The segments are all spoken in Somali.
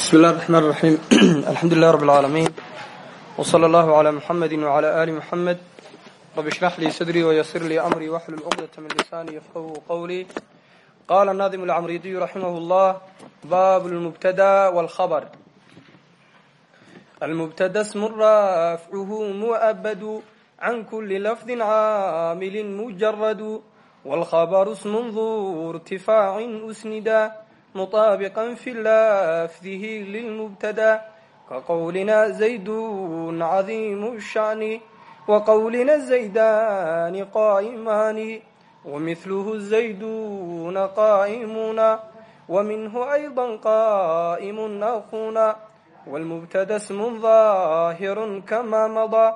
bismi illahi raxmaan raxiim alxamdu lilahi rabbi alcaalamiin w sala allahu calaa muxamedi wacalaa aali muxamed rabi ishrax lii sadrii wayasir lii amrii waxlul cuqdata min lisaanii yafqahu qowlii qaala naadim alcamridiyu raximah اllah bab lmubtada walkhabr almubtada smu raafcuhu muabadu can kuli lafdi caamilin mujaradu walkhabaru smun du irtifaacin usnida مطابقا في لفظه للمبتدا كقولنا زيد عظيم الشأن وقولنا الزيدان قائمان ومثله الزيدون قائمون ومنه أيضا قائم أخونا والمبتدا اسم ظاهر كما مضى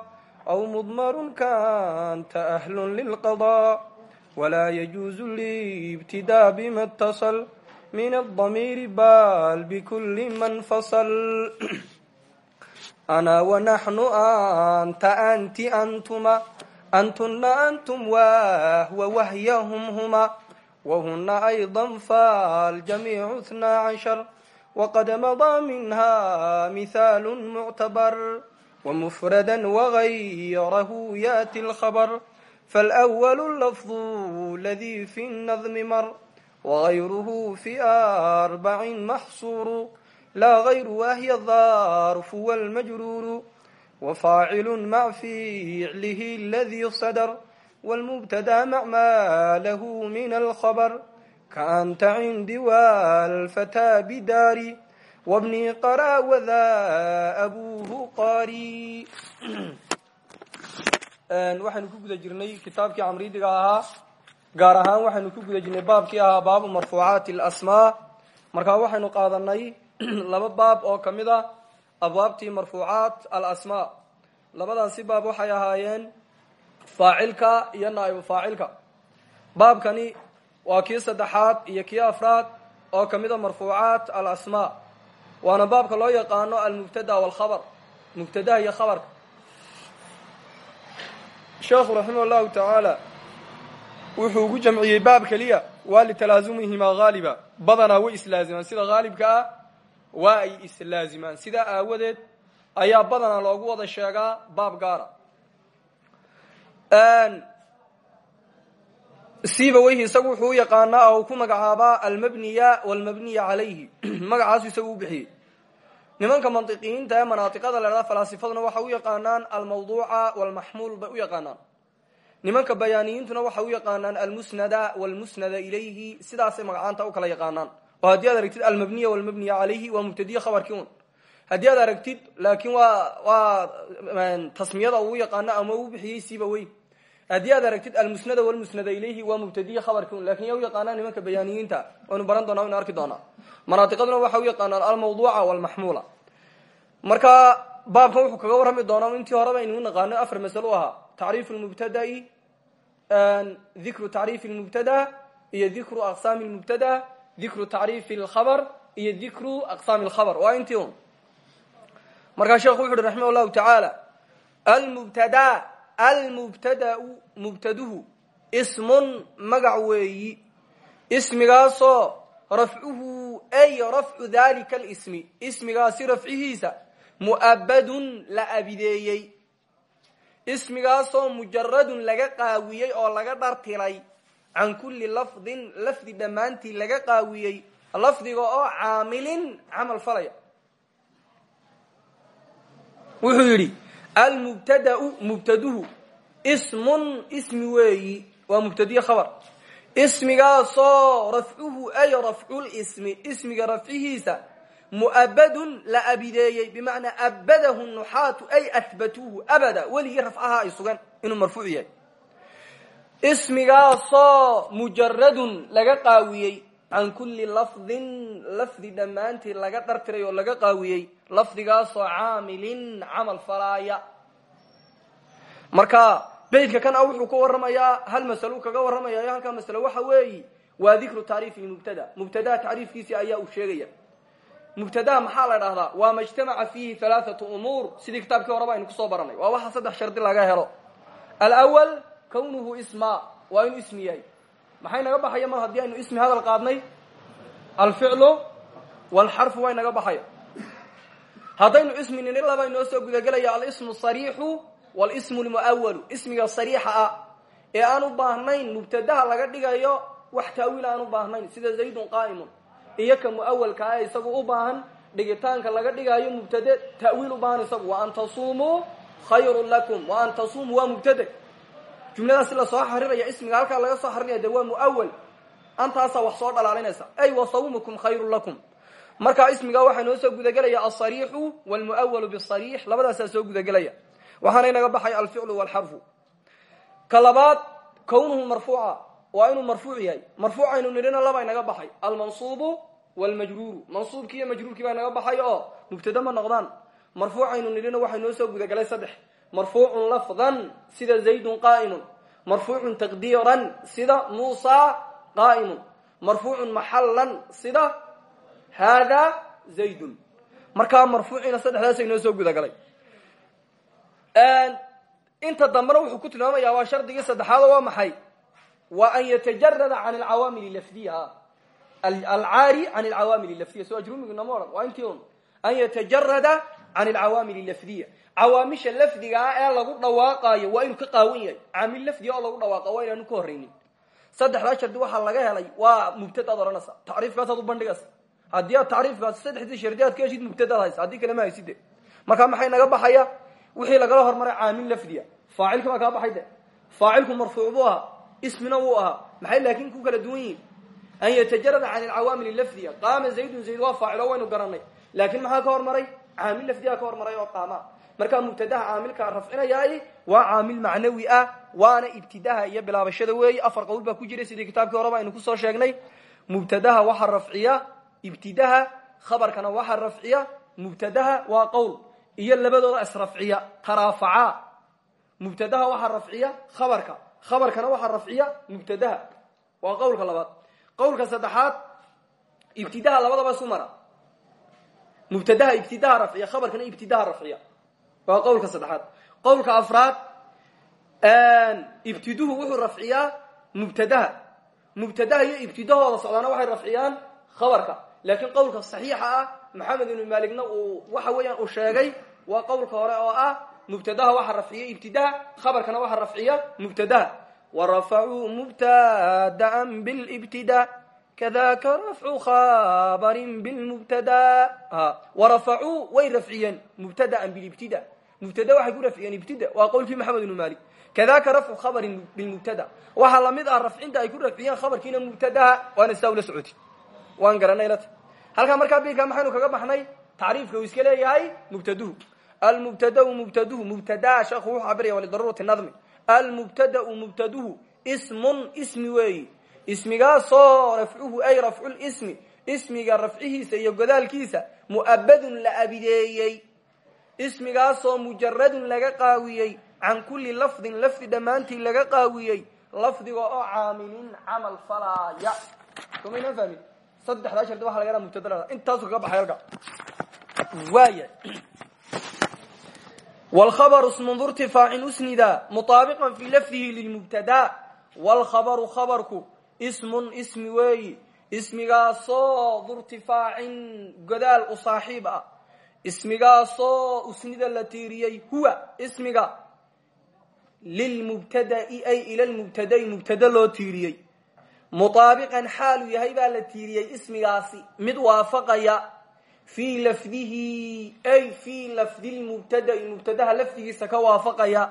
أو مضمر كانت أهل للقضاء ولا يجوز الابتداء بما اتصل من الضمير بال بكل من فصل أنا ونحن أنت أنت أنتما أنتن أنتم وهو وهي هم هما وهن أيضا فالجميع اثنا عشر وقد مضى منها مثال معتبر ومفردا وغيره يأتي الخبر فالأول اللفظ الذي في النظم مر وغيره في أربع محصور لا غير وهي الظرف والمجرور وفاعل مع فعله الذي صدر والمبتدا مع ما له من الخبر كأنت عندي والفتى بداري وابني قرى وذا أبوه قاري waxaynu ku guda jirnay kitaabkii camridiga ahaa gaar ahaan waxaynu ku guda jirnay baabkii ahaa baabu marfuucaati alasmaa. Markaa waxaynu qaadanay laba baab oo ka mid a abwaabtii marfuucaat alasmaa. Labadaasi baab waxay ahaayeen faacilka iyo naa'ibu faacilka. Baabkani waa kii saddexaad iyo kii afraad oo ka mid a marfuucaat alasmaa. Waana baabka loo yaqaano almubtada walkhabar mubtadaha iyo khabarka. Sheekhu raximah llahu tacaala wuxuu ugu jamciyey baab keliya waa litalaazumihimaa haaliba badanaa way islaazimaan. Sida haalibka ah waa ay islaazimaan. Sidaa aawadeed ayaa badanaa loogu wada sheegaa baab gaara. Siiba weyhi isagu wuxuu yaqaanaa oo ku magacaabaa almabniya walmabniya calayhi. Magacaasu isagu u nimanka mantiqiyiinta ee manaatiqada la dhahda falaasifaduna waxay u yaqaanaan almawduuca walmaxmuul bay u yaqaanaan nimanka bayaaniyiintuna waxay u yaqaanaan almusnada walmusnada ilayhi sidaasay magacaanta u kala yaqaanaan. Oo haddii aad aragtid almabniya walmabniya calayhi waa mubtadiye khabarkii un haddii aad aragtid laakiin waa waa tasmiyada uu yaqaano ama u bixiyey siiba weyn. Haddii aad aragtid almusnada walmusnada ilayhi waa mubtadiye khabarkii un laakiin yaa u yaqaanaa nimanka bayaaniyiinta. Waynu baran doonaa waynu arki doonaa. Manaatiqaduna waxay u yaqaanaan almawduuca walmaxmuula. Marka baabkan wuxuu kaga warrami doonaa intii horeba aynu naqaano afar masalo ahaa. Tacriifu lmubtada'i dikru tacriifi lmubtada iyo dikru aqsaami lmubtada dikru tacriifi alkhabar iyo dikru aqsaami alkhabar waa intii un markaa sheekhu wuxu uhi raximah llahu tacaala almubtada almubtadau mubtaduhu ismun magac weeyi ismigaasoo rafcuhu ay rafcu dalika alismi ismigaasi rafcihiisa mu'abadun la abideeyey ismigaasoo mujaradun laga qaawiyey oo laga dhartiray can kulli lafdin lafdi dhammaantii laga qaawiyey. Lafdiga oo caamilin camal falaya. Wuxuu yidhi almubtadau mubtaduhu ismun ismi weeyi. Waa mubtadiye khabar. Ismigaasoo rafcuhu ay rafculismi ismiga rafcihiisa mu'abadun la abideeyey bimacnaa abadahu nuxaatu ay ahbatuuhu abada. Weligii rafcaha ay sugan inuu marfuuc yahay. Ismigaasoo mujaradun laga qaawiyey. Can kulli lafdin lafdi dhammaantii laga dhartiray oo laga qaawiyey. Lafdigaasoo caamilin camal falaaya. Marka beydka kan a wuxuu ka warramayaa hal masalo kaga warramaya halkaa masalo waxa weeyi waa dikru tacriifi mubtada. Mubtadaha tacriifkiisii ayaa uu sheegaya mubtadaha maxaa la dhahdaa waa ma ijtamaca fiihi halaathatu umuur. Sidii kitaabkii horeba aynu ku soo baranay. Waa waxa saddex shardi laga helo. Alawal kawnuhu isma. Waa inuu ismi yahay. Maxay naga baxaya mar haddii aynu ismi hadal qaadnay? Alficlu walxarfu way naga baxaya. Haddaynu ismi nini laba inoo soo gudagelaya alismu sariixu walismu lmuawalu ismiga sariixa ah ee aan u baahnayn mubtadaha laga dhigayo wax taawiil iyo ka muawalka ah isagu u baahan dhigitaanka laga dhigayo mubtade ta'wiil u baahan isagu. Wa an tasuumuu khayrun lakum wa an tasuumuu waa mubtade. Jumladaas la soo xariraya ismiga halkaa laga soo xarinaya de waa muawal antaasaa wax soo dhalaalinaysa. Ay wa sawmukum khayrun lakum. Markaa ismiga waxaa noo soo gudagelaya alsariixu walmuawalu bisariix labadaasaa soo gudagelaya waxaana inaga baxay alficlu walxarfu. Ka labaad kownuhu marfuuca waa inuu marfuuc yahay. Marfuucaynu nidhina laba inaga baxay. Almansuubu walmajruuru. Mansuubkii iyo majruurkii baa inaga baxay oo mubtade ma noqdaan. Marfuucaynu nidhina waxaa noo soo gudagelay saddex. Marfuucun lafdan sida zaydun qaa'imun. Marfuucun taqdiiran sida muusa qaa'imun. Marfuucun maxallan sida hada zaydun. Markaa marfuuciina saddexdaasa inoo soo gudagalay. Inta dambena wuxuu ku tilmaamaya waa shardigii saddexaado waa maxay wa an yatajarada can alcawaamil lafdiya alcaari can alcawaamil lafdiya so ajrumigu nama odhan waa intii un an yatajarada can alcawaamil lafdiya cawaamisha lafdiga ah ee lagu dhawaaqaayo waa inuu ka qaawan yahay caamil lafdiga oo lagu dhawaaqa waa inaanu ka horreynin saddexdaa shardi waxaa laga helay waa mubtadaad odhanaysa tacriifkaasaad u bandhigaysa haddii aad tacriifkaas saddexdii shardi aad ka heshid mubtadaad haysa haddii kale ma hayside markaa maxay naga baxaya wixii lagala hormaray caamil lafdiya faacilka baa kaa baxay de faacilku marfuuc buu ahaa ismina wuu ahaa. Maxay laakin ku kala duwan yihiin an yatajarada can alcawaamil lafdiya qaama zaydun zayd waa faacilo waynu garanay laakin maxaa ka hormaray caamil lafdiya ka hormaray oo qaama. Markaa mubtadaha caamilkaa rafcinayaa waa caamil macnawi ah waana ibtidaha iyo bilaabashada weeye afar qowl baa ku jira sidii kitaabkii horeba aynu ku soo sheegnay. Mubtadaha waxaa rafciya ibtidaha khabarkana waxaa rafciya mubtadaha waa qowl iyo labadooda israfciya taraafaca. Mubtadaha waxaa rafciya khabarka khabarkana waxaa rafciya mubtadaha waa qowlka labaad. Qowlka saddexaad ibtidaha labadaba isu mara. Mubtadaha ibtidaha rafciya khabarkana ibtidaha rafciya waa qowlka saddexaad. Qowlka afraad ibtiduhu wuxuu rafciyaa mubtadaha. Mubtadaha iyo ibtidahooda socdaana waxay rafciyaan khabarka. Laakiin qowlka saxiixa ah maxamed ibnu maaligna uu waxa weeyaan uu sheegay waa qowlka hore oo ah mubtadaha waxa rafciya ibtidaha khabarkana waxa rafciya mubtadaha warafacuu mubtadaan bilibtida kadaka rafcu khabarin bilmubtada warafacuu way rafciyeen mubtadaan bilibtida mubtada waxay ku rafciyeen ibtida waa qowlkii maxamed ibnu maalik. Kadaka rafcu khabarin bilmubtada waxaa la mid ah rafcinta ay ku rafciyeen khabarkiina mubtadaha waana saa ula socoti waan garanay lat halkaa markaa bika maxaynu kaga baxnay tacriifka uu iska leeyahay mubtaduhu almubtadau mubtaduhu mubtada sheekhu wuxuu cabiraya lidaruurati nadmi almubtadau mubtaduhu ismun ismi weeyi ismigaasoo rafcuhu ay rafculismi ismiga rafcihiisa iyo godaalkiisa mu'abadun la abideeyey ismigaasoo mujaradun laga qaawiyey can kulli lafdin lafdi dhammaantii laga qaawiyey lafdiga oo caamilin camal falaaya somaynan fahmin saddexdaa shardi waxa laga haa mubtada intaasu kaga baxay halka waaya wlkhabru smun irtifaacin usnida muطaabiqan fi lafdihi lilmubtada wlkhabaru khabarku ismun ismi weeyi ismigaasoo durtifaacin godaal u saaxiib ah ismigaasoo usnida la tiiriyey huwa ismiga lilmubtadai ay ila lmubtadai mubtada loo tiiriyey muطaabiqan xaalu yahay baa la tiiriyey ismigaasi mid waafaqaya fii lafdihi ay fii lafdi lmubtadai mubtadaha lafdigiisa ka waafaqaya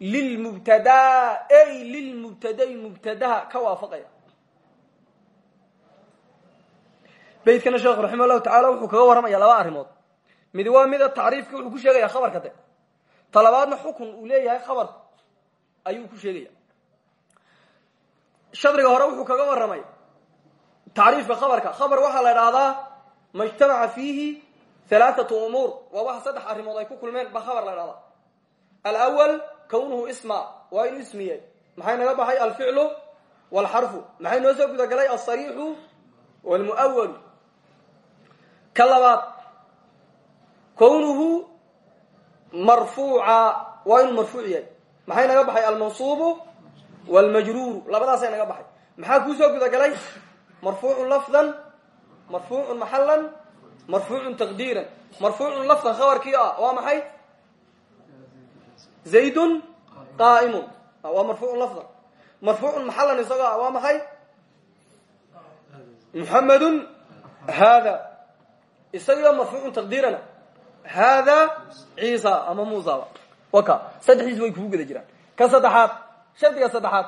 lilmubtada ay lilmubtadai mubtadaha ka waafaqaya beytkana sheekhu raximah llahu tacaala wuxuu kaga warramaya laba arrimood mid waa mida tacriifka wuxuu ku sheegaya khabarka de talabaadna xukun uu leeyahay khabar ayuu ku sheegaya shadriga hore wuxuu kaga warramay tacriifka khabarka khabar waxaa ma ijtamaca fiihi halaathatu umuur. Waa waxa saddex arrimood ay ku kulmeen ba khabar la idhahdaa alawal kownuhu isma waa inuu ismiyey. Maxay naga baxay? Alficlu walxarfu. Maxay noo soo gudagalay? Alsariixu walmu'awalu ka labaad kownuhu marfuuca waa inuu marfuuc yahay. Maxay naga baxay? Almansuubu walmajruuru. Labadaasay naga baxay. Maxaa kuusoo gudagalay? Marfuucun lafdan marfuucun maxalan marfuucun taqdiiran. Marfuucun lafdan khabarkii ah waa maxay? Zaydun qaa'imun. Waa marfuucun lafdan. Marfuucun maxalan isagoo ah waa maxay? Muxamedun haada. Isagiyo marfuucun taqdiirana. Haada ciisa ama muusaba waka saddexdiis way kugu guda jiraan. Ka saddexaad shardiga saddexaad.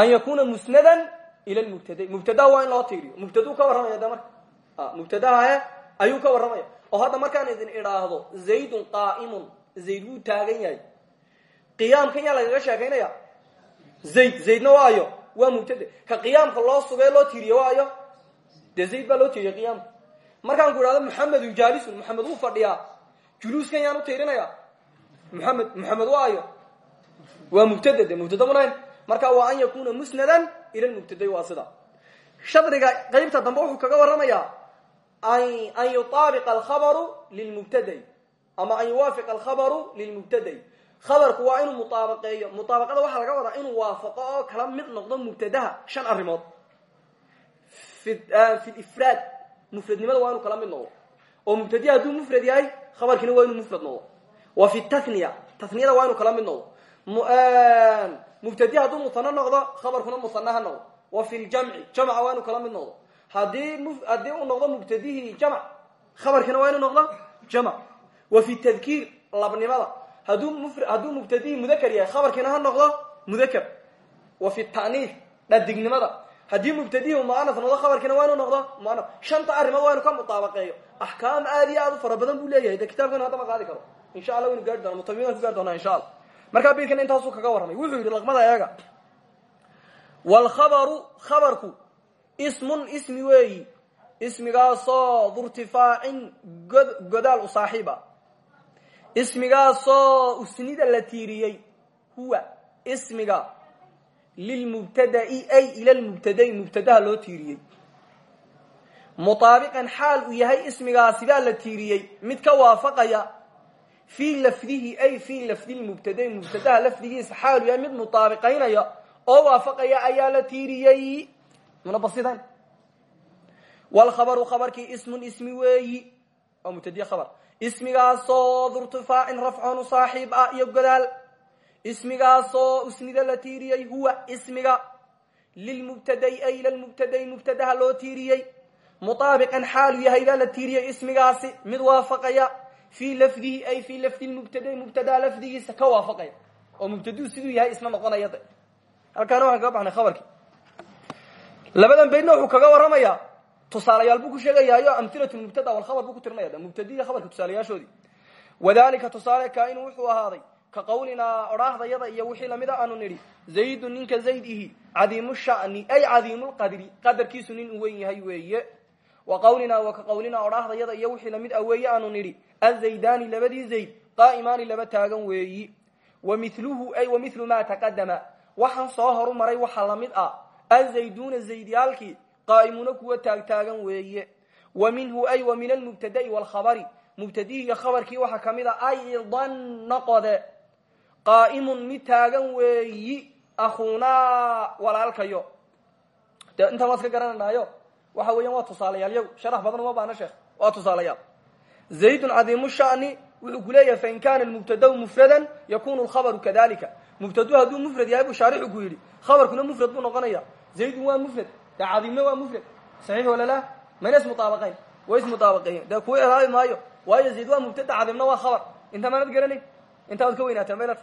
An yakuna musnadan ila mubtada mubtadaha waa in loo tiiriyo mubtaduu ka warramaya de marka mubtadaha ayuu ka warramaya oo hadda markaan idin idhaahdo zaydun qaa'imun zayd wuu taagan yahay qiyaamkan yaa lagaga sheekaynaya zayd zaydna waayo waa mubtade ka qiyaamka loo sugay loo tiiriye waayo dee zayd baa loo tiiriye qiyaamka markaan ku idhahdo muxamedun jaalisun muxamed wuu fadhiyaa juluuskan yaan u tiirinaya muxamed muxamed waayo waa mubtada de mubtada munayn marka waa an yakuna musnadan ila mubtaday waa shadriga qeybta dambe wuxuu kaga warramayaa an yuaabiqa alkhabaru lilmubtadai ama an yuwaafiqa alkhabaru lilmubtadai. Khabarku waa inuu mutaabaqeeyo. Mutaabaqada waxaa laga wadaa inuu waafaqo kala mid noqdo mubtadaha shan arrimood. Fi ifraad. Mufradnimada waa inuu kala mid noqdo. Oo hadduu mufrad yahay khabarkiina waa inuu mufrad noqdo. Wa fi taniya taniyada waa inuu kala mid noqdo mubtadi hadduu musano noqdo khabarkuna musana ha noqdo. Wa fi ljamci jamca waa inuu kala mid noqdo. Hadii haddii uu noqdo mubtadihii jamc khabarkiina waa inuu noqdo jamc wa fi tadkiir labnimada. Haduu hadduu mubtadihii mudakar yahay khabarkiina ha noqdo mudakar wa fi ta'niif dhadignimada haddii mubtadihii muanaf noqdo khabarkiina waa inuu noqdo muanaf shanta arrimood waa inu ka mutaabaqeeyo axkaam aad iyo aad u fara badan buu leeyahay de kitabkan hadda ma qaadi karo. Insha allah waynu gaari doona ku gaari doonaa markaa bidkan intaasuu kaga warramay wuxuu yidhi laqmada eega. Wlkhabaru khabarku ismun ismi weeyi. Ismigaasoo durtifaacin godaal u saaxiiba. Ismigaasoo usnida la tiiriyey huwa ismiga lilmubtada'i ay ila lmubtada'i mubtadaha loo tiiriyey. Mutaabiqan xaal uu yahay ismigaasi baa la tiiriyey. Mid ka waafaqaya fii lafdihi ay fii lafdi lmubtada'i mubtadaha lafdigiisa xaal uu yahay mid mutaabiqaynaya oo waafaqaya ayaa la tiiriyey muna basidan wlkhabaru khabarkii ismun ismi weeyi waa mubtadiye khabar ismigaasoo durtifaacin rafconu saaxiib ah iyo godaal ismigaasoo usnida la tiiriyey huwa ismiga lilmubtada'i ay ila lmubtada'i mubtadaha loo tiiriyey mutaabiqan xaalu yahay baa la tiiriyey ismigaasi mid fii lafdihi ay fii lafdi lmubtada'i mubtadaha lafdigiisa ka waafaqaya oo mubtaduu siduu yahay isna noqonaya de halkaana waxaan kaga baxnay khabarkii labadan baydna wuxuu kaga warramayaa tusaalayaal buu ku sheegayaayo amhilatu mubtada walkhabar buu ku tirinaya mubtadiya khabarka tusaalayaashoodii wadalika tusaale kainu wuxuu ahaaday ka qawlinaa odhaahdayada iyo wixii lamida aanu nidhi zaydu ninka zayd ihi cadiimu shani ay wa qawlinaa wa ka qawlinaa odhaahdayada iyo wixii la mid ah weeye aanu nidhi azaydani labadii zayd qaa'imaani laba taagan weeyi. Wa miluhu ay wa milu ma taqadama waxaan soo horu maray waxaa la mid ah azayduuna zaydyaalkii qaa'imuuna kuwa taagtaagan weeye. Wa minhu ay wa min almubtada'i waalkhabari mubtadihii iyo khabarkii waxaa ka mid a aydan noqode qaa'imun mid taagan weeyi akhuunaa walaalkayo waxa weeyaan waa tusaalayaal yagu sharax badan uma baana sheekh. Waa tusaalayaal. Zaydun cadiimu shani wuxuu ku leeyahay fain kana mubtadau mufradan yakunu lkhabaru kadalika mubtadu hadduu mufrad yahay buu shaarixu ku khabarkuna mufrad buu noqonaya zaydun waa mufrad dee cadiimna waa mufrad. Saxiix wala la mayna ismutaabaqayn way ismutaabaqeeyen dee kuwa eraabi maayo waayo zayd waa mubtada cadiimna waa khabar. Inta maanad garanayn intaad ka weynaateen maynat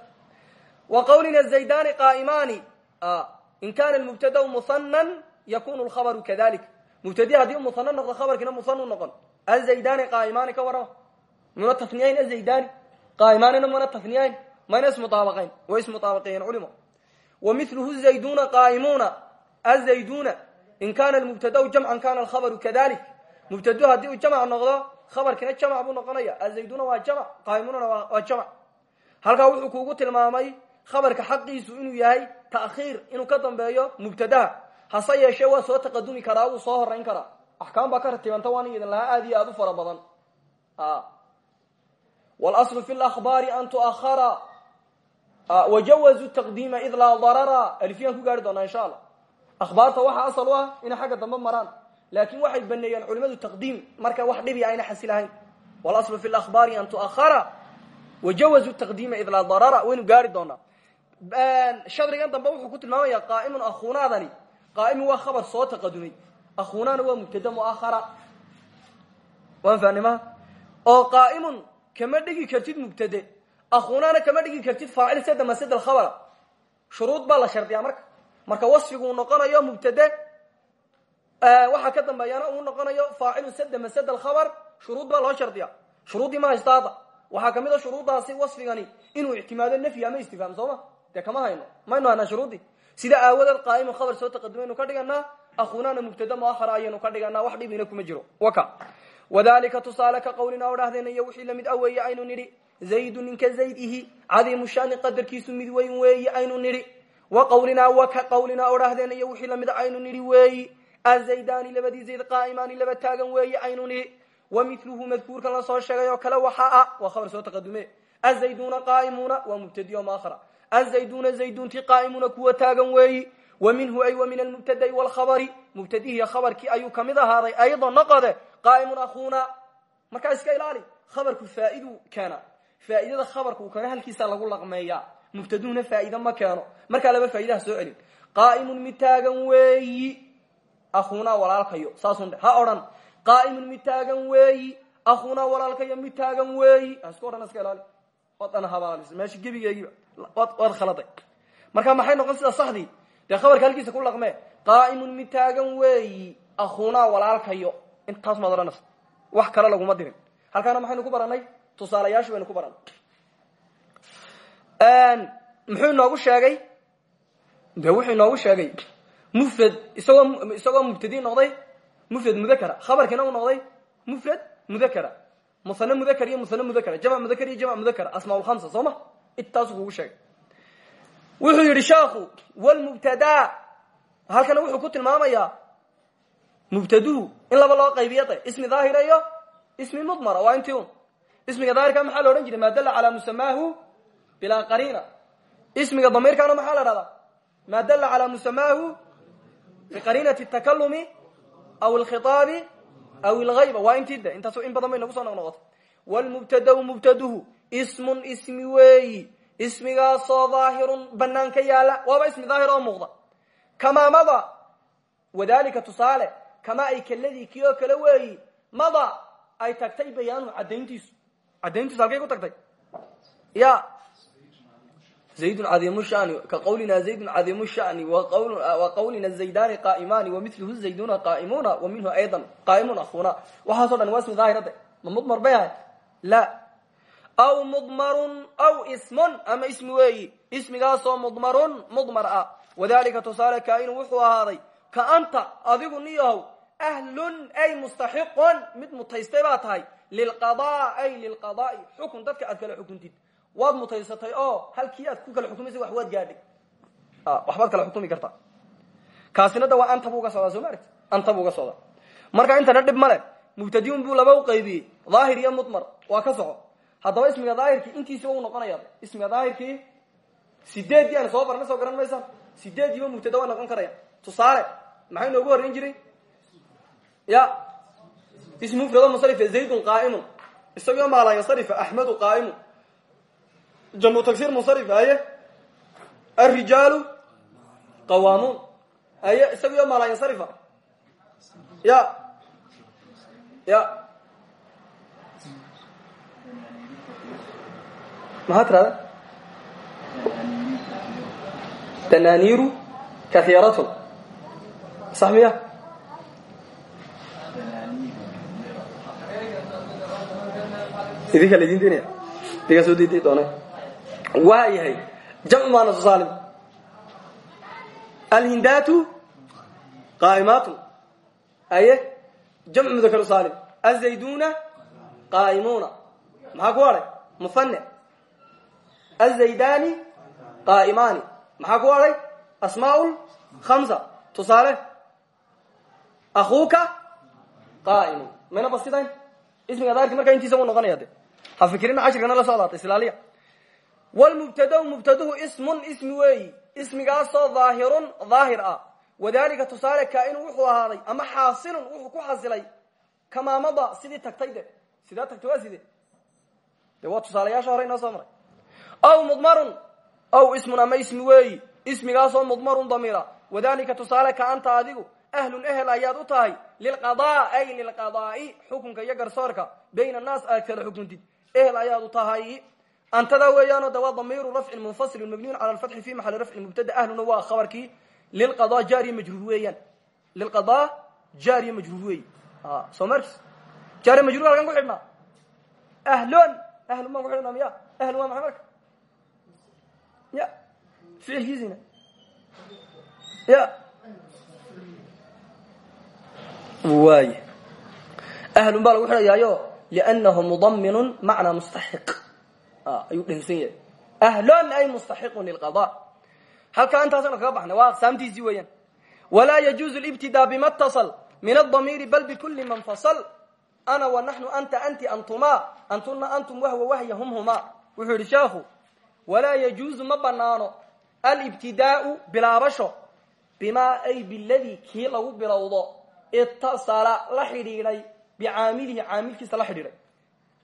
wa qawlina zaydani qaa'imaani in kana mubtadau muhanan yakunu lkhabaru kadalik mubtadi haddii u muhano noqdo khabarkiina muhanu noqon azaydani qaa'imaani ka warrama muna tafniyayn azaydani qaa'imaanina muna tafniyayn mayna ismutaabaqayn way ismutaabaqeeyeen culimo wa miluhu zayduna qaa'imuuna azayduna in kana mubtadau jamcan kana alkhabaru kadalik mubtadu haddii uu jamc noqdo khabarkiina jamc buu noqonaya azayduna waa jamc qaa'imuunana waa jamc halkaa wuxuu kuugu tilmaamay khabarka xaqiisu inuu yahay ta'khiir inuu ka dambeeyo mubtadaha hase yeeshee waa soo taqadumi karaa wuu soo horayn karaa axkaam baa ka ratibanta waan idin lahaa aad iyo aad u fara badan wاlأصl fi اlأkhbaari an tuأhara wajawazu taqdiima id laa darara alifyaan ku gaari doonaa insha allah akhbaarta waxaa asal u ah inay xagga dambe maraan laakin waxay baneeyeen culimadu taqdiim marka wax dhibi ayna xasilahayn walaslu fi lahbaari an tuahara wajawazu taqdiima id laa darara waynu gaari doonaa shadrigan dambe wuxuu ku tilmaamaya qaaimun akhunaadani qaaimun waa khabar soo taqadumay akhunaana waa mubtada muahara waan fahnima oo qaaimun kama dhigi kartid mubtade akhunaana kama dhigi kartid faacil sada masad alkhabara shuruud baa la shardiyaa marka marka wasfigu uu noqonayo mubtade waxaa ka dambeeyana uu noqonayo faacilu sada masad alkhabar shuruud baa loo shardiya shuruuddii ma haysta hadda waxaa ka mid a shuruuddaasi wasfigani inuu ictimaado nafyi ama istifhaam soo ma dee kama hayno maynu haynaa shuruuddii sida aawadeed qaa'imun khabar soo taqadumaynu ka dhiganaa akhunaana mubtada muahara ayaynu ka dhiganaa wax dhibina kuma jiro. Waka. Wadalika tusaale ka qawlina o dhahdeen iyo wixii la mid a weeye aynu nidhi zaydu ninka zayd ihi cadiimu shani qadarkiisu mid weyn weeyi aynu nidhi. Wa qawlinaa wa ka qawlinaa o dhahdeen iyo wixii la mid a aynu nidhi weeyi azaydani labadii zayd qaa'imaani laba taagan weeyi aynu nidhi. Wa miluhu madkuurkan la soo sheegay oo kale waxa ah waa khabar soo taqadume azayduna qaa'imuuna waa mubtadiyo maakhara azayduna zaydunti qaa'imuuna kuwa taagan weeyi wa minhu ay wa min almubtadai wlkhabari mubtadihiy khabarkii ayuu ka mid ahaaday ayado noqode qaa'imun akhuuna markaa iska ilaali khabarku faa'idu keena faa'iidada khabarka uu kaga halkiisa lagu laqmeeya mubtaduhuna faa'iide ma keeno markaa laba faa'idaha soo celin qaa'imun mid taagan weeyi akhuuna walaalkayo saasun ha odhan qaa'imun mid taagan mid waad ana habaalis meesha gebigeegiiba waad khaladay marka maxay noqon sida saxdii dee khabarka halkiisa ku laqmee qaa'imun mid taagan weeyi walaalkayo. Intaas maad odhanaysa wax kale laguma dirin. Halkaana maxaynu ku baranay? Tusaalayaashii baynu ku baranay. Muxuu inoogu sheegay? De wuxuu inoogu sheegay mufrad isagoo isagoo mubtadi noqday mufrad mudakara khabarkiina uu noqday mufrad mudakara musane mudakar iyo musane mudakara jamc mudakar iyo jamc mudakara asmaa lhamsa soo ma intaasu kugu sheegay wuxuu yidhi sheekhu wlmubtada halkana wuxuu ku tilmaamayaa mubtaduhu in laba loo qaybiya de ismi daahira iyo ismi mudmara waa intii un. Ismiga daahirka maxaa la odhan jiray? Maa dalla calaa musamaahu bilaa qariina. Ismiga damiirkaana maxaa la dhahdaa maa dalla calaa musamaahu biqariinati takalumi aw alkhitaabi aw alghayba waa intii de intaas in badan bay nagu soo noqnoqotay wlmubtadau mubtaduhu ismun ismi weeyi ismigaasoo daahirun banaan ka yaalla waaba ismi daahir oo muuqda kamaa mada wadalika tusaale kamaa ay kaladii kii oo kale weeyi mada ay tagtay bayaanu cadayntiisu cadayntiisu halkay zaydun cadiimu shani ka qawlina zaydun cadiimu shani wa qawlina zaydani qaa'imani wa miluhu zayduna qaa'imuna wa minhu aydan qaa'imun akhuna waxaaso dhan waa ismi daahirade ma mudmar bay ahay la aw mudmarun aw ismun ama ismi weeyi ismigaasoo mudmarun mudmar ah wadalika tusaale kaainu wuxuu ahaaday ka anta adigu niyahow ahlun ay mustaxiqun mid mutaystay baa tahay lilqada ay lilqadaai xukun dadka aad kala xukuntid waad mutaysatay oo halkii aad ku kala xukumaysa wax waad gaadhay waxbaad kala xukumi kartaa kaasina da anta buu soo maaragti anta buu ga socdaa. Marka intana dhib male mubtadiun buu laba u qaybiyey. Daahir iyo mudmar waa ka soco. Haddaba ismiga daahirkii intiisiba uu noqonaya ismiga daahirkii sideeddii aan soo barna soo garan maysaan. Sideediiba mubtada waa noqon karaya. Tusaale maxay noogu horreyn jiray? Ya. Ismi mufrado musarife zaydun qaa'imun. Isagoo maala yansarifa axmedu qaa'imun jamu tagsir munsarif aye alrijaalu qawaamuun. Aye isagoo maala yansarifa ya. Ya. Maxaa tirahda dananiiru kahiiratun sax miya idinka laydin daynaya idinkaa soo dayday doona waa yahay jamcu muanas saalim. Alhindaatu qaa'imaatun. Aye jamcu mudakar saalim. Azayduna qaa'imuuna. Maxaa ku hadhay muhane azaydani qaa'imaani. Maxaa ku hadhay asmaa hamsa tusaale. Akuuka qaa'imun. Mayna basidayn ismiga daahirki markaa intiisa u noqonaya de ha fikirina cashirkana la socdaata islaaliya wlmubtadau mubtaduhu ismun ismi weeyi ismigaasoo daahirun daahir ah wadalika tusaale kaainu wuxuu ahaaday ama xaasilun wuxuu ku xasilay kamaamada sidii tagtay de sidaa tagtay waa side de waa tusaalayaasha hore inoo soo maray aw mudmarun aw ismun ama ismi weeyi ismigaasoo mudmarun damiira wadalika tusaale ka anta adigu ahlun ehel ayaad u tahay lilqada ay lilqadaai xukunka iyo garsoorka bayna annaas aad kala xukuntid ehel ayaad u tahay antada weeyaano de waa damiiru rafcin munfasilun mabniyun cala lfatxi fi maxali rafcin mubtada. Ahluna waa khabarkii lilqada jaariya majruur weeyaan. Lilqada jaariya majruur weeyi soo markis jaariya majruur halkan ku xidhnaa? Ahlon ahlun baan ku xidhnaa ahlun waa maxay marka? Ya ficilkiisina ya. Waay. Ahlun baa lagu xidhayaayo liannahu mudaminun macnaa mustaxiq ayuu dhansan yahay. Ahlon ay mustaxiqun lilqada. Halkaa intaasaynu kaga baxnay waa aqsaamtiisii weeyaan. Walaa yajuuzu libtidaa bima tasal min adamiiri bal bikuli man fasal. Ana wa naxnu anta anti antuma antuna antum wahwa wahya hum huma wuxuu yidhi sheekhu walaa yajuuzu ma banaano alibtidaau bilaabasho bimaa ay biladii kii lagu bilowdo. Itasala la xidhiidhay bicaamilihi caamilkiisa la xidhiidhay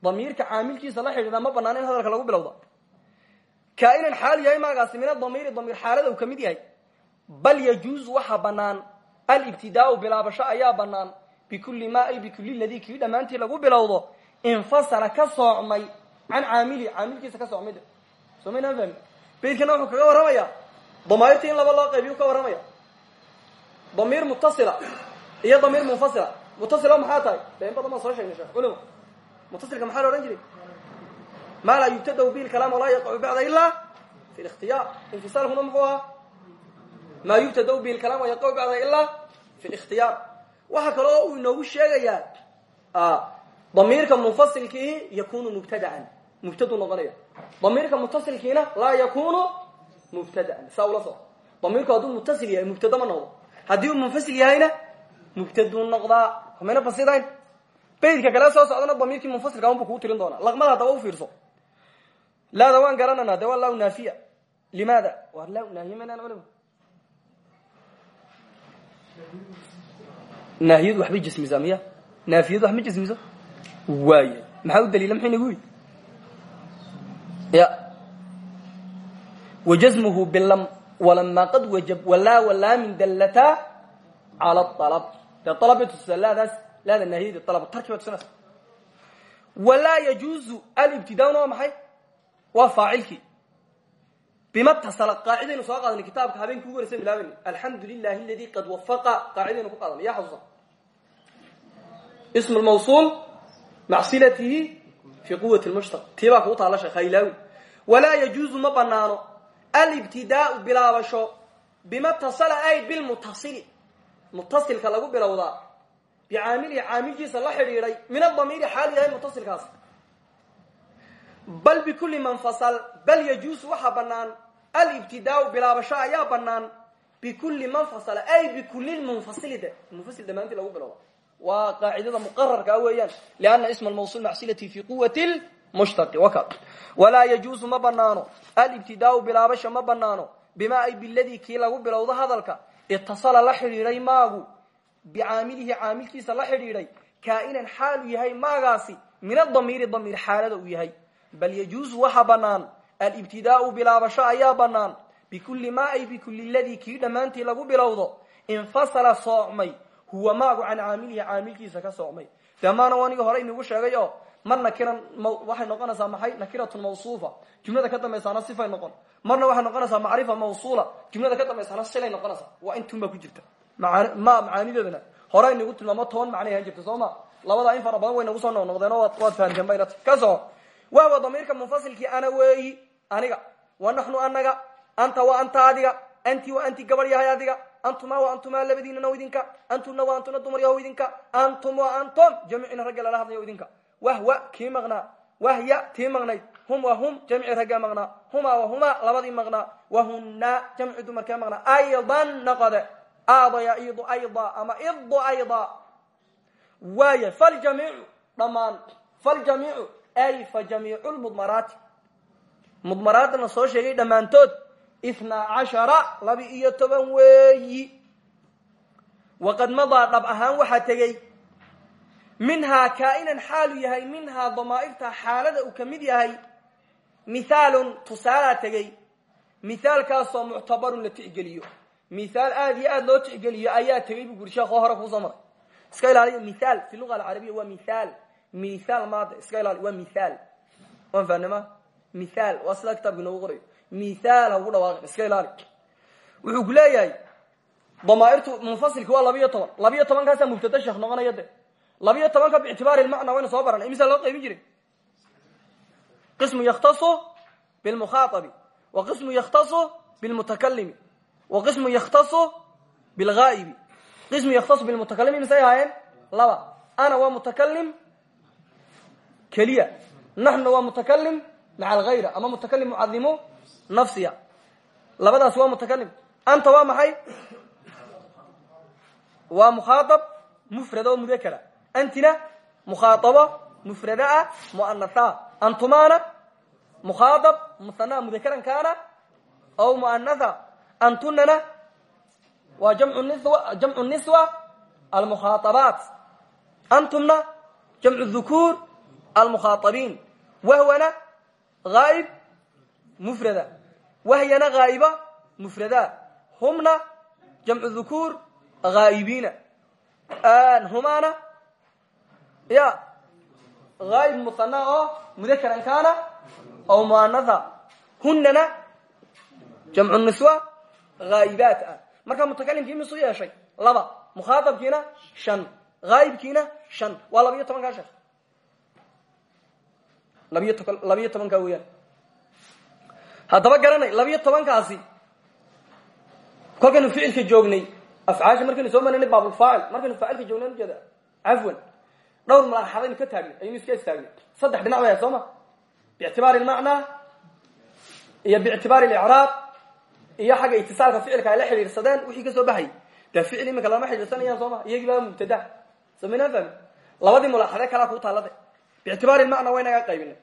damiirka caamilkiisa la xidhiidha ma banaano in hadalka lagu bilowda kainan xaal yahay maagaasi min adamiiri damiir xaalada uu ka mid yahay. Bal yajuuzu waxaa banaan alibtidaau bilaabasho ayaa banaan bikulli ma ay bikulli ladii kii dhammaantii lagu bilowdo infasala ka soocmay can caamilihi caamilkiisa ka soocmay. Soo maynaan fahmi wuxuu kaga warramaya damairta in laba loo qaybiyu ka warramaya. Damiir mutasila iyo damiir munfasila. Mutasila maxaa tahay? De in soo sheegnay culimo mutasilka maxaa la odhan jiray ma laa yubtadaw bihi lkalaam walaa yaqacu bacda ila fi lاkhtiyaar infisaalkuna muxuu ahaa ma yubtadaw bihi lkalaam wa yaqacu bacda ila fi lاkhtiyaar waxaa kaloo uu inoogu sheegayaa damiirka munfasilkiihi yakunu mubtadaan mubtadu noqonaya damiirka mutasilkiina laa yakunu mubtadaan saa ula soo damiirku hadduu mutasil yahay mubtada ma noqdo haddii uu munfasil yahayna mubtaduu noqdaa mayna fasidayn baydka kale soo socdana damiirkii munfasilka unbu kuu tirin doonaa? Laqmada haddaba ufiirso laada waan garananaa de waa laa naafiya. Limaada? Naahiye maynaan culima naahiyadu waxbay jismisaa miya? Naafiyadu wax ma jismiso waaya maxaa u daliila maxay nagu yidhi? Ya. Wajasmuhu bilam walama qad wajab walaa walaa min dallata cala alab dee alab bay tusisaa laadaas laada naahiyadi alab tarki bay tusinaysa. Walaa yajuuzu alibtidaana waa maxay? Waa faacilkii. Bima tasala qaacidaynu soo qaadanay kitaabka habeenkii ugu horeysan bilaabayna alxamdu lilahi aladi qad wafaqa qaacidaynu ku qaadanay. Ya xasuusa. Ism lmawsuul mac silatihi fi quwati lmushtaq. Tii baa kuu taalla sheekh haylaawi. Walaa yajuuzu ma banaano alibtidaau bilaabasho bima tasala ay bilmutasili. Mutasilka lagu bilowdaa bicaamilihi caamilkiisa la xidhiidhay min adamiiri xaal yahay mutasilkaas. Bal bikulli man fasal bal yajuusu waxaa banaan alibtidaau bilaabasho ayaa banaan bikulli man fasala ay bikulli munfasili de munfasil dhammaantii lagu bilowda waa qaacidada muqararkaa weeyaan lianna isma almawsul mac silati fi quwati lmushtaqi waka walaa yajuusu ma banaano alibtidaau bilaabasha ma banaano bima ay biladii kii lagu bilowdo hadalka itasala la xidhiidhay maagu bicaamilihi caamilkiisa la xidhiidhay kaa'inan xaalu yahay maagaasi min adamiiri damiir xaalada uu yahay. Bal yajuusu waxa banaan alibtidaau bilaabasho ayaa banaan bikulli ma ay bikulli ladii kii dhammaantii lagu bilowdo infasala soocmay huwa maagu can caamilihi caamilkiisa ka soocmay. Dee maana aniga hore inagu sheegay oo mar nakiran waxay noqonaysaa maxay? Nakiratun mawsuufa. Jumlada ka dambaysaana sifay noqon. Marna waxay noqonaysaa macrifa mawsuula. Jumlada ka dambaysaana silay noqonaysaa. Waa intun baa ku jirta ma macaanideedana hore inagu tilmaamo toban macnay ahaan jirta soo ma? In fara badan way nagu soo noqnoqdeen oo waad fahamteen bayna ka soo. Wahwa damiirka ana weeyi aniga. Wa naxnu anaga anta wa anta adiga anti wa anti gabadh yahay adiga antuma wa antuma labadiinana o idinka antuna wa antuna dumar yaho idinka antum wa antum jamicina ragga lala hadlayo idinka wahwa kii maqnaa? Wahya tii maqnayd hum wa hum jamci raggaa maqnaa. Huma wa huma labadii maqnaa. Wahuna jamci dumarkee maqnaa. Aydan noqode aadaya idu ayda ama idu ayda. Waaya faljamiicu dhammaan faljamiicu ay fa jamiicu lmudmaraati mudmaraadna soo sheegay dhammaantood ithnaa cashara laba iyo toban weeyi. Waqad madaa dhab ahaan waxaa tegey minhaa kaa'inan xaalu yahay minhaa damaa'irta xaalada uu ka mid yahay. Mithaalun tusaalaa tegey mithaalkaasoo muctabarun la tixgeliyo mithaal aada iyo aada loo tixgeliyo ayaa tegey bu guri sheekoo hore kuusoo maray. Iska ilaaliyo mithaal fi luga alcarabiya waa mithaal mithaal maada iska ilaali waa mithaal waan fahnama mithaal waa sidaa kitabka inoogu qorayo mithaal ha ugu dhawaaqin iska ilaali. Wuxuu ku leeyahay damaairtu munfasilki waa labiyo toban. Labiyo tobankaasaa mubtada sheekh noqonaya de labiyo tobanka biictibaari lmacna waynu soo baranay. Imisa loo qaybin jiray qismu yakhtasu bilghaa'ibi qismu yakhtasu bilmutakalimi misay ahaayeen laba ana waa mutakalim keliya naxnuna waa mutakalim maca alghayra ama mutakalim mucadimu nafsiya labadaas waa mutakalim anta waa maxay waa mukhaaab mufrad oo mudakara antina mukhaatabo mufrada ah muanatha antumana mukhaaab musanaa mudakaran kaana aw muanatha antunana waa jamcu niswa almukhaaabaat antumna jamcu dhukuur almukhaaabiin wahwana haa'ib mufrada. Wahyana haa'iba mufrada. Humna jamcu dhukuur haa'ibiina humana ya haayib muhana oo mudakaran kaana aw muanatha. Hunana jamcu niswa haa'ibaat ah markaa mutakalimkii misu yeeshay laba mukhaatabkiina shan haayibkiina shan waa labiyo tobankaa sheekh labiyo labiyo tobankaa weeyaan haddaba garanay labiyo tobankaasi kolkaynu ficilka joognay afcaasha markaynu soo marinay baabulfaacil markaynu faacilka joognay ujeeda cafwan dhowr malaaxadaynu ka taagnay ayaynu iska istaagnay saddex dhinac baya soo ma biictibaari lmacnaa iyo biictibaari licraab iyo xagga itisaalka ficilka ay la xidhiirsadeen wixii ka soo baxayay dee ficil iminka lama xidhiirsanayaan soo ma? Iyagii baa mubtada. Somaynaan fahmi labadii mulaaxade kalaa kuu taallade. Biictibaari lmacnaa waynaga qaybinay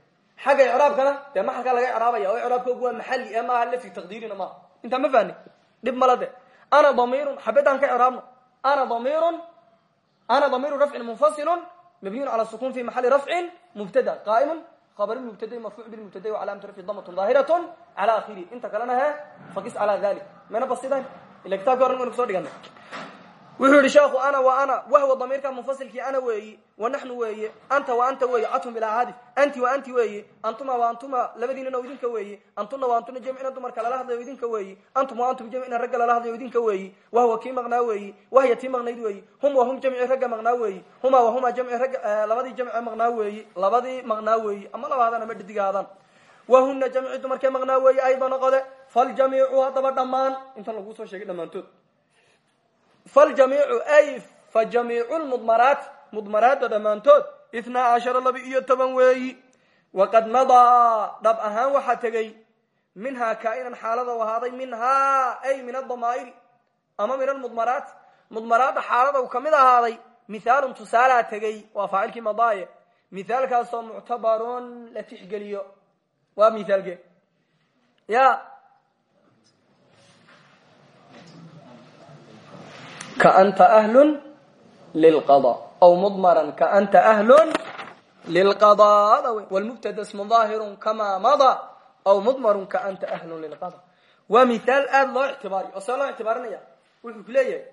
xagga icraabkana dee maxalkaa laga icraabaya? Oo icraabkoogu waa maxali ee maaha lafti taqdiirina maaha intaa ma fahni dhib mala de ana damirun xabadaan ka icraabno. Ana damirun ana damiru rafcin munfasilun mabniyun cala sukun fi maxali rafcin mubtada qaaimun khabar mubtada marfuuc bilmubtada wacalaamatu rafci damatun daahiratu cala akhiri inta kalena he fakis cala dalik mayna basidan ila kitabka horn waynu kuso dhiganay wuxuu yihi sheekhu ana wa ana wahwa damiirka munfasilkii ana weeyi wa naxnu weeye anta wa anta weeye catun bilaa hadif anti wa anti weeye antuma wa antuma labadiinana idinka weeyi antuna wa antuna jamcina dumarka lala hadlayo idinka weeyi antum antum jamcina ragga lala hadlayo idinka weeyi wahwa kii maqnaa weeyi wahya tii maqnayd weeyi hum wa hum jamci ragga maqnaa weeyi huma wa huma jamci ragga labadii jamce maqnaa weeyi labadii maqnaa weeyi ama labaadan ama dhidigaadan wahuna jamci dumarkee maqnaa weeyi ayda noqode faljamiicu haddaba dhammaan. Intan laguu soo sheegay dhammaantood faljamiicu ay fa jamiicu lmudmaraati mudmaraadda dhammaantood ithnaa cashara laba iyo toban weeyi waqad madaa dhab ahaan waxaa tegey minhaa kaa'inan xaalada u ahaaday minhaa ay min adamaa'iri ama min almudmaraati mudmaraadda xaalada uu ka mid ahaaday mithaalun tusaalaa tegey waa faacilkii madaaye mithaalkaasoo kaanta ahlun lilqada aw mudmaran kaanta ahlun lilqada wlmubtada smu daahirun kama mada. Aw mudmarun kaanta ahlun lilqada waa mithaal aada loo ictibaariyo oo see loo ictibaarinaya wuxuu ku leeyahay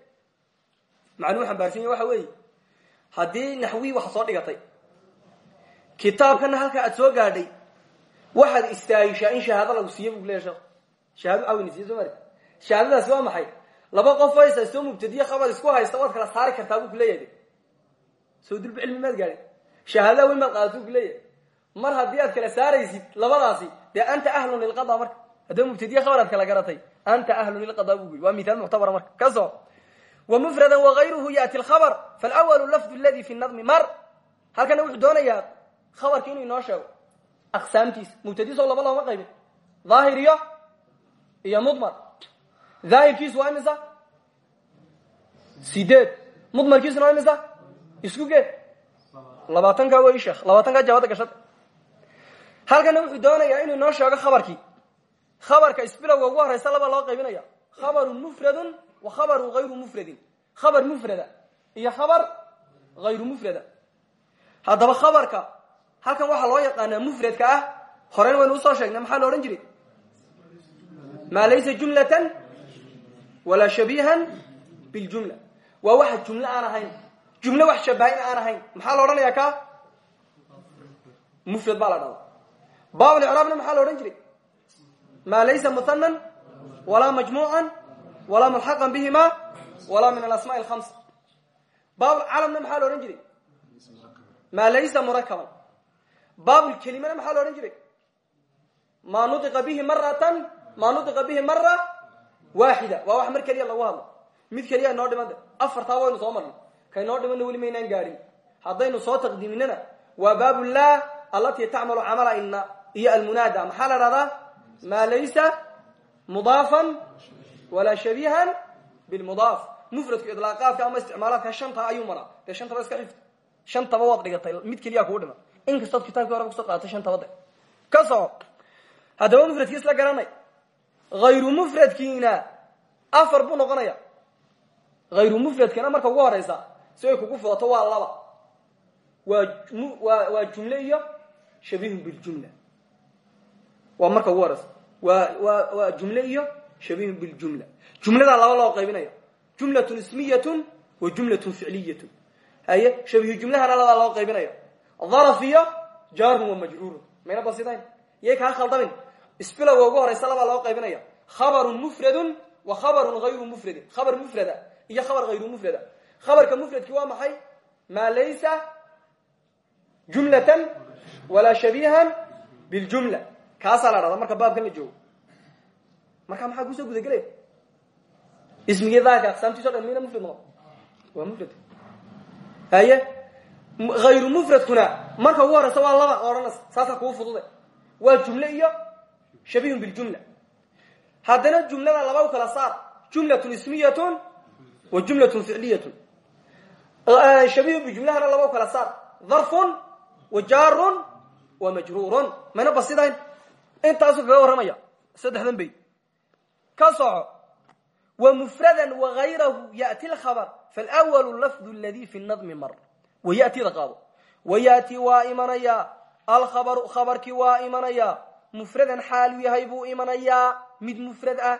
macnuu xambaarsan yahy waxa weeye haddii naxwii waxa soo dhigatay kitaabkana halkaa aad soo gaadhay waxaad istaahishaa in shahaado lagu siiyo bu kuleyahy sheekh. Shahaado aweyna siiyo soo mari shahaadadaasi waa maxay laba qof haysa soo mubtadiye khabar isku haysta waad kala saari kartaa buu kuleeyahay soo dulba cilmi maad gaadhin. Shahaadada weyn baad qaadato bu kuleeyahay mar haddii aad kala saaraysid labadaasi dee anta ahlun lilqada marka. Haddaba mubtadiye khabar aad kala garatay anta ahlun lilqada bu yiri waa mithaal muctabara marka. Ka soo. Wa mufrada wagayruhu yaati lkhabr falwalu lafdu ladi fi nadmi mar. Halkana wuxuu doonayaa khabarka inuu inoo sheego. Aqsaamtiisa mubtadiso laba looma qaybin. Daahir iyo mudmar daahirkiisu waa imisa sideed mudmarkiisuna waa imisa isku gee labaatanka wey sheekh labaatankaa jawaada gashada halkana wuxuu doonayaa inuu inoo sheego khabarkii khabarka isbilowga ugu horeysa laba loo qaybinaya khabarun mufradun wa khabarun hayru mufradin khabar mufrada iyo khabar hayru mufrada haddaba khabarka halkan waxaa loo yaqaanaa mufradka ah horena waynu u soo sheegnay maxaa maa laysa jumlatan walaa shabiihan biljumla waa waxa jumle aan ahayn jumle wax shabahayn aan ahayn maxaa la odhanaya ka mufrad baa la dhahda baablicraabna maxaa la odhan jiray maa laysa muhanan walaa majmuucan walaa mulxaqan bihima walaa min alasmaai alhamsa baabulcalamna maxaa la odhan jiray maa laysa murakaban baabulkelimana maxaa la odhan jiray maa nudiqa bihi maratan maa nudiqa bihi mara waaxida waa wax mar keliya lagu hadlo mid keliya noo dhimanta afartaa waynu soo marnay kay noo dhimana weli maynaan gaadhin haddaynu soo taqdiiminana waa baabullah allatii tacmalu camala ina iyo almunaada maxaa la dhahdaa maa laysa mudaafan walaa shabiihan bilmudaaf mufradku idlaaqaadka ama isticmaalaadka shanta ayuu maraa dee shantaba iska xifta shantaba waad dhigatay mid keliya kugu dhiman in kastood kitaabkii horeba ku soo qaadatay shantaba de ka soco haddaba mufradkii isla garanay hayru mufradkiina afar buu noqonaya hayru mufradkina marka ugu horeysa si ay kugu fudato waa laba waa jumle iyo shabihun biljumla waa marka ugu horeysa waa jumle iyo shabihun biljumla jumladaa laba loo qaybinaya jumlatun ismiyatun wa jumlatun ficliyatun haye shabihu jumlahana labaa loo qaybinaya daraf iyo jaarun wa majruurun mayna basidayn yay kaa khaldamin isbilowga ugu horeysa labaa loo qaybinaya khabarun mufradun wa khabarun hayru mufradin. Khabar mufrada iyo khabar hayru mufrada. Khabarka mufradki waa maxay? Maa laysa jumlatan walaa shabiihan biljumla kaasaa la dhahda marka baabkan la joogo. Marka maxaa ku soo gudagelaya ismigii daaka aqsaamtiiso dhan mina mufrad noqon. Waa mufrad. Haye? Hayru mufradkuna marka ugu horeysa waa laba odhanaysa saasaa fudude waa jumle iyo shabihun biljumla haddana jumlada laba u kala saar jumlatun ismiyatun wa jumlatun ficliyatun shabihun bijumlahana laba u kala saar dharfun wa jaarun wa majruurun mayna basidayn intaasuu kaga warramaya saddexdan bay ka soco wa mufradan wagayrahu ya'ti lkhabar falwalu lafdu aladi fi nadmi mar wa ya'tida qaado wa ya'ti waa imanaya alkhabaru khabarkii waa imanaya mufradan xaalu yahay buu imanayaa mid mufrad ah.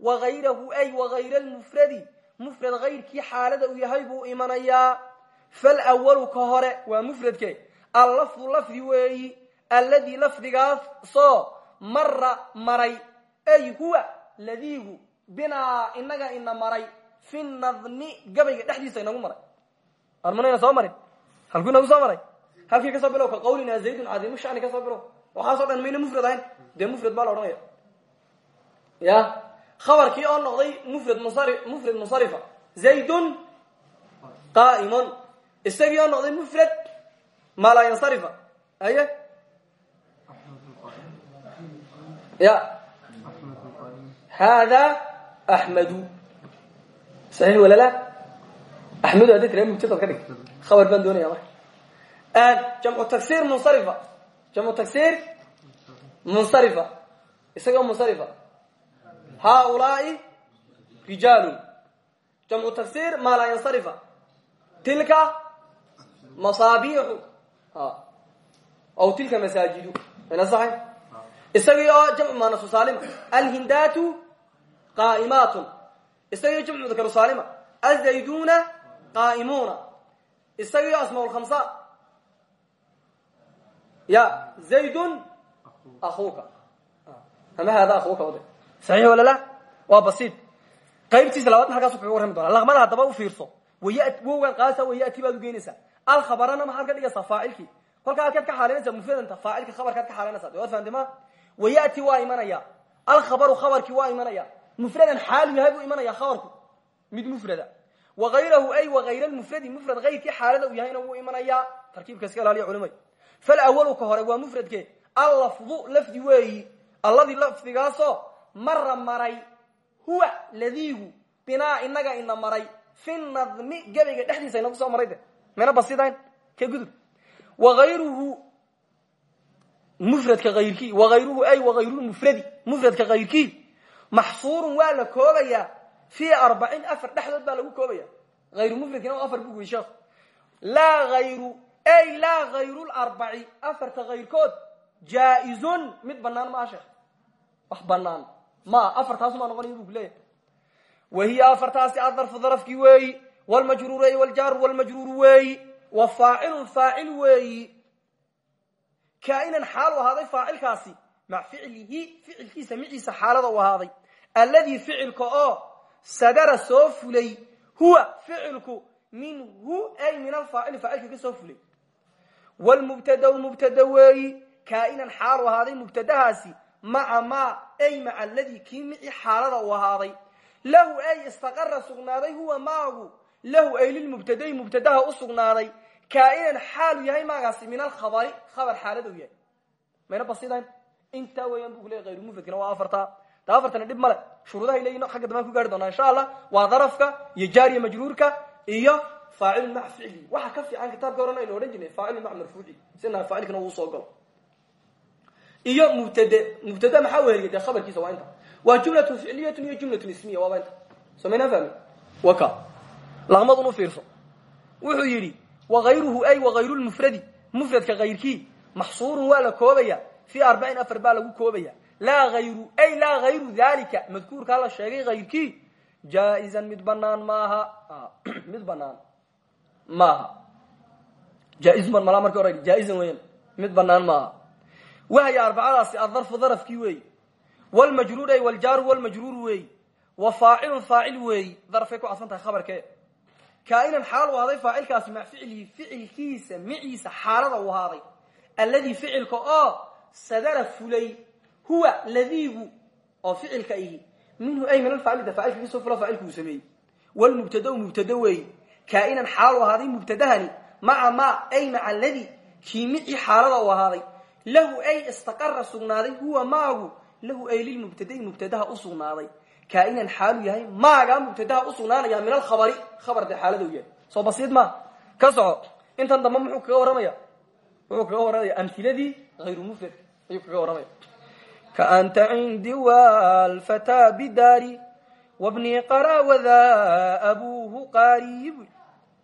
Wagayrahu ay wagayra lmufradi mufrad hayrkii xaalada uu yahay buu imanayaa falwalu ka hore waa mufradke. Allafdu lafdi weeyi alladii lafdigaas soo mara maray ay huwa ladiigu binaa inaga ina maray. Fi nadmi gabayga dhexdiisa inagu maray. Armanayna soo marin? Halkuu inagu soo maray? Halkii ka soo bilow ka? Qawlina zaydun cadiimu shani ka soo bilow waxaasoo dhan mayna mufrad ahayn. Dee mufrad baa la odhanaya. Ya? Khabarkii oo noqday mufrad musari mufrad musarifa. Zaydun qa'imun isagii noqday mufrad maa laa yansarifa. Aye ya? Hada axmedu saxiix walala axmedu haddi tira mubtadaad ka khabar baan doonaya marka. Jamcu tagsir munsarifa jamcu tagsir munsarifa. Isagoo munsarifa. Haaulaai rijaalun. Jamcu tagsir maa laa yansarifa tilka masaabiixu. Aw tilka masaajidu. Mayna saxay? Isagii oo jamcu muanasu saalima. Alhindatu qa'imatun isagii jamcu mudakaru saalima. Azayduna qa'imuna isagii o asmaa lkhamsa ya zaydun akuuka ama hada akuuka wade saxiix wala la waa basiid qaybtiisa labaadna halkaasu kaga warrami doona laqmada haddaba u fiirso waya wogan qaasa wayati baad ugeynaysaa alkhabarana maxaad ka dhigaysaa faacilkii kolkaa halkaad ka xaalinaysaa mufradanta faacilka khabarkaad ka xaalinaysaa de waad fahamtay ma wayati waa imanaya alkhabaru khabarkii waa imanaya mufradan xaalu yahay buu imanaya khabarku mid mufrada wagayrahu ay wagayra lmufradi mufrad hayrkii xaalada uu yahayna wuu imanayaa tarkiibka iska ilaaliya culimay falwalu ka hore waa mufradke allafdu lafdi weeyi alladii lafdigaasoo mara maray huwa ladiigu binaa inaga ina maray fi nadmi gabayga dhexdiisa inagu soo maray de mayna basidayn ka gudub waayruhu mufradka ayrkii waayruhu ay wahayrulmufradi mufradka hayrkii maxsuurun waa la koobayaa fii arbacin afar dhexdood baa lagu koobaya ayru mufradkina afar bug wey sheekh laa ayru ay laa hayru larbaci afarta kayrkood jaa-izun mid banaan maa sheekh. Wax banaan ma afartaasumaa noqonaya bu ku leeyahay. Wa hiya afartaasi adarfu darafkii weeyi wlmajruur ey wljaaru wlmajruuru weeyi wa faacilun faacil weeyi. Kaa'inan xaal u ahaaday faacilkaasi mac ficlihi ficilkiisa miciisa xaalada u ahaaday. Alladii ficilka oo sadara soo fulay huwa ficilku minhu ay min alfaacili faacilka ka soo fulay wlmubtada mubtada weeyi kaa'inan xaal u ahaaday mubtadahaasi maca maa ay maca aladii kii mici xaalada u ahaaday lahu ay istaqara sugnaaday huwa maagu lahu ay lilmubtadai mubtadaha u sugnaaday kaa'inan xaalu yahay maagaasi min alkhabari khabar xaalada u yahay mayna basidayn intaa weeyaan bu ku leey hayru mufradkina waa afarta ta afartana dhib male shuruudahay leeyihiin xagga dambaan ku iyo faacilun maca ficli waxa ka fiican kitaabka horena aynu odhan jirnay faacilun maca marfuuci sina faacilkana uu soo galo iyo mubtade mubtade maxaa weheliya dee khabarkiisa waa inta waa jumlatun ficliyatun iyo jumlatun ismiya waaba inta soo maynaa fahmi waka laqmadun u fiirso wuxuu yidhi waayruhu ay waayru lmufradi mufradka kayrkii maxsuurun waa la koobaya fi arbacin afar baa lagu koobaya laa ayru ay laa hayru dalika madkuurkaa la sheegay kayrkii jaa-izan mid banaan maaha mid banaan maaha jaa-izun malaa marki hore jaa-izan weyan mid banaan maaha wahya arbacadaasi adarfu darafkii weeyi wlmajruur ay wljaaru wlmajruur weeyi wa faacilun faacil weeyi darafkay ku cadfan tahay khabarkee kaa'inan xaal u ahaaday faacilkaasi mac ficlihi ficilkiisa miciisa xaalada u ahaaday alladii ficilka oo sadara fulay huwa ladiigu oo ficilka ihi. Minhu ay min alfaacilda faacilka ka soo fulo faacilku uu sameeyey. Wlmubtada mubtada weeyi kaa'inan xaal u ahaaday mubtadahani. Maca ma ay maca aladi kii mici xaalada u ahaaday. Lahu ay istaqara sugnaaday huwa maagu. Lahu ay lilmubtadai mubtadaha u sugnaaday. Kaa'inan xaalu yahay maagaa mubtadaha usugnaanaya min alkhabari khabar dee xaalada u yahay. Soo basiid ma? Ka soco. Intan dambe muxuu kaga warramaya? Wuxuu kaga warramaya? Amhiladii hayru mufrad. Ayuu kaga warramaya. Kaanta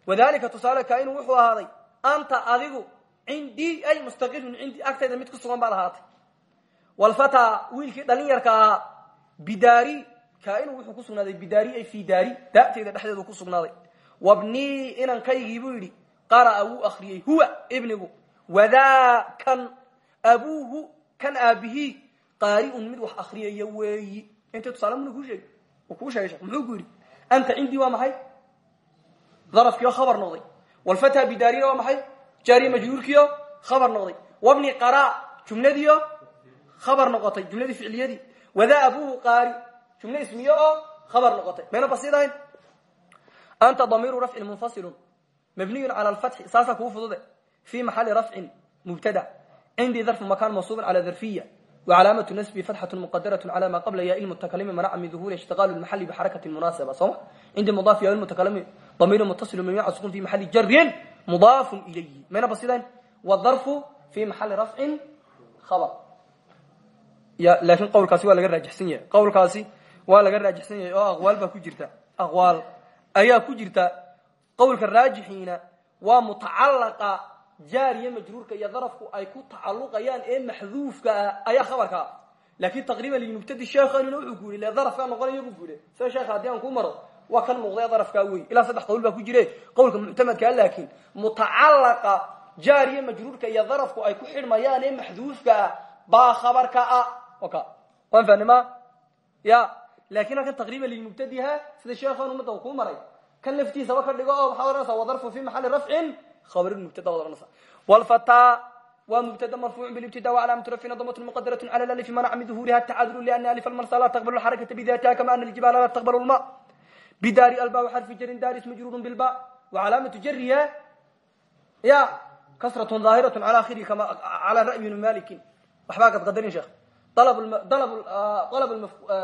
wadalika tusaale kaainu wuxuu ahaaday anta adigu cindii ay mustaqirun cindii agtayda mid ku sugan baad ahaatay walfataa wiilkii dhalinyarka ahaa bidaari kaainu wuxuu ku sugnaaday bidaari ay fi daari daateyda dhexdeedu ku sugnaaday. Wabnii inankaygii buu yidhi qara'a wuu akriyey huwa ibnigu wadaa kan abuuhu kan aabihii qaari'un mid wax akriyaya weeyi. Intay tusaale muna kuu sheegay sheegay shek muxuu anta cindii waa maxay darafkiio khabar noqday. Walfataa bidaarina waa maxay? Jaariya majruurkiio khabar noqday. Wabni qara jumladiio khabar noqotay jumladii ficliyadii wadaa abuuhu qaari jumle ismiye oo khabar noqotay. Mayna basidahayn anta damiiru rafcin munfasilun. Mabniyun cala alfatxi saasaa kuu fudude. Fi maxali rafcin mubtada. Cindii darfu makan mansuubin cala darfiya وcalaamaة nasbi fatxaة mqadaraة calى ma qabla ya ilmutakalimi manaca min duhuri ishtiqaal اmaxali bxarakati munaasaba sooma cindi mudaaf ya ilmutakalimi damiir mutaصil mimya sukun fi maxali jarin mudaaf ilayhi mayna basidayn wdarfu fi maxali rafcin habr laakin qowlkaasi waa laga raajixsan yahay qowlkaasi waa laga raajixsan yahay oo aqwaal baa ku jirta aqwaal ayaa ku jirta qowlka raajixiina waa mutacalaqa jaariya majruurka iyo darafku ay ku tacaluqayaan ee maxduufka ah ayaa khabarka. Ah laakin taqriiban limubtadi sheekhanina wuxuu ku yidhi le darafkaa noqonaya buu ku yidhi sida sheekha haddii aan ku maro waa kan muuqday darafkaa wey ilaa saddex qowl baa ku jire qowlka muctamadkaa laakiin mutacalaqa jaariya majruurka iyo darafku ay ku xidhmayaan ee maxduufka ah baa khabarka ah ka waan fahnima ya laakiin halkan taqriiban lilmubtadiha sida sheekhan umada u kuu maray kan laftiisaba ka dhigo oo maxaad ohanaysaa wadarfu fi maxali rafcin khabarmubtada waad ohanaysaa walfataa waa mubtada marfuuc bilibtida wcalaamatu rafcina damat muqadarat cala alif manaca min duhuriha tacaduru liana alif almarsa la taqbal xarakata bidatiha kama ana aljibaala la taqbal lma bidaari alba xarfi jarin daris majruurun bilba wacalaamatu jariha ya kasratun daahiratu cala akhiri kama cala ra'yi bni malikin waxbaa qadqadarin sheekh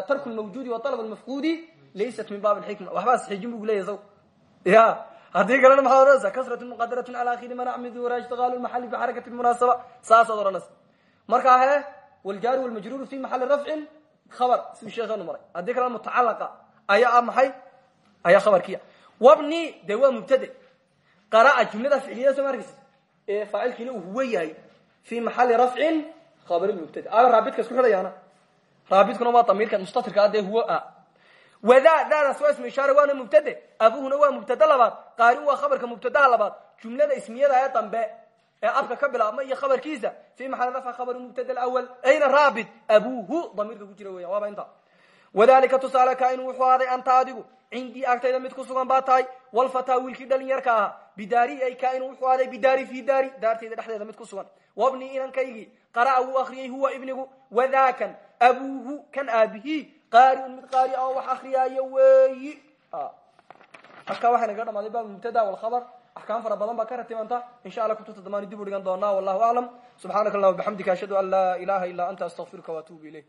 tarku lmawjuudi wa alab lmafquudi laysat min baab xikma waxbaa saxiijin bu leya ya haddii kalena maxaad ohanaysaa kasrat muqadarat cala akhiri manac min duhura ishtiqaalu maxali bixarakati munaasaba saasaad ohanaysa markaa he wljaari wlmajruuru fi maxali rafcin khabar siduu sheekheenu maray haddii kalena mutacalaqa ayaa ah maxay ayaa khabarkiya wabni de waa mubtade qaraa jumlada ficliya soo markaysa ee faacilkiina uu huwa yahay fi maxali rafcin khabar mubtada aa raabidka isku xidhayaana raabidkuna waa damiirka mustatirka adee huwa ah wada dadaas waa ismu ishaare waana mubtade. Abuhuna waa mubtade labaad. Qaarin waa khabarka mubtadaha labaad. Jumlada ismiyada ee dambe ee abka ka bilaabma iyo khabarkiisa. Fi maxali rafci khabar mubtada awal ayna raabit? Abuhu. Damiirka ku jira weyan waaba inta wadalika tusaale kain wuxuu ahaaday anta adigu. Cindii agtayda mid ku sugan baa tahay. Walfataa wiilkii dhalinyarka ahaa. Bidaari ay kain wuxuu ahaaday bidaari fi daari. Daartayda dhexdeeda mid ku sugan. Wabni inankaygii qara'a wuu akriyay huwa ibnigu. Wadaakan. Abuuhu kan aabihii qaariun mid qaari a wax akriyaayo weeyi. Halkaa waxay naga dhamaaday bab mubtada walkhabar axkaam fara badan baa ka ratibanta insha alla kutubta damaani dib u dhigan doonaa wallahu aclam subxaanaka allahuma bixamdika ashhadu an laa ilaha illa anta astaqfiruka waatuubu ilayk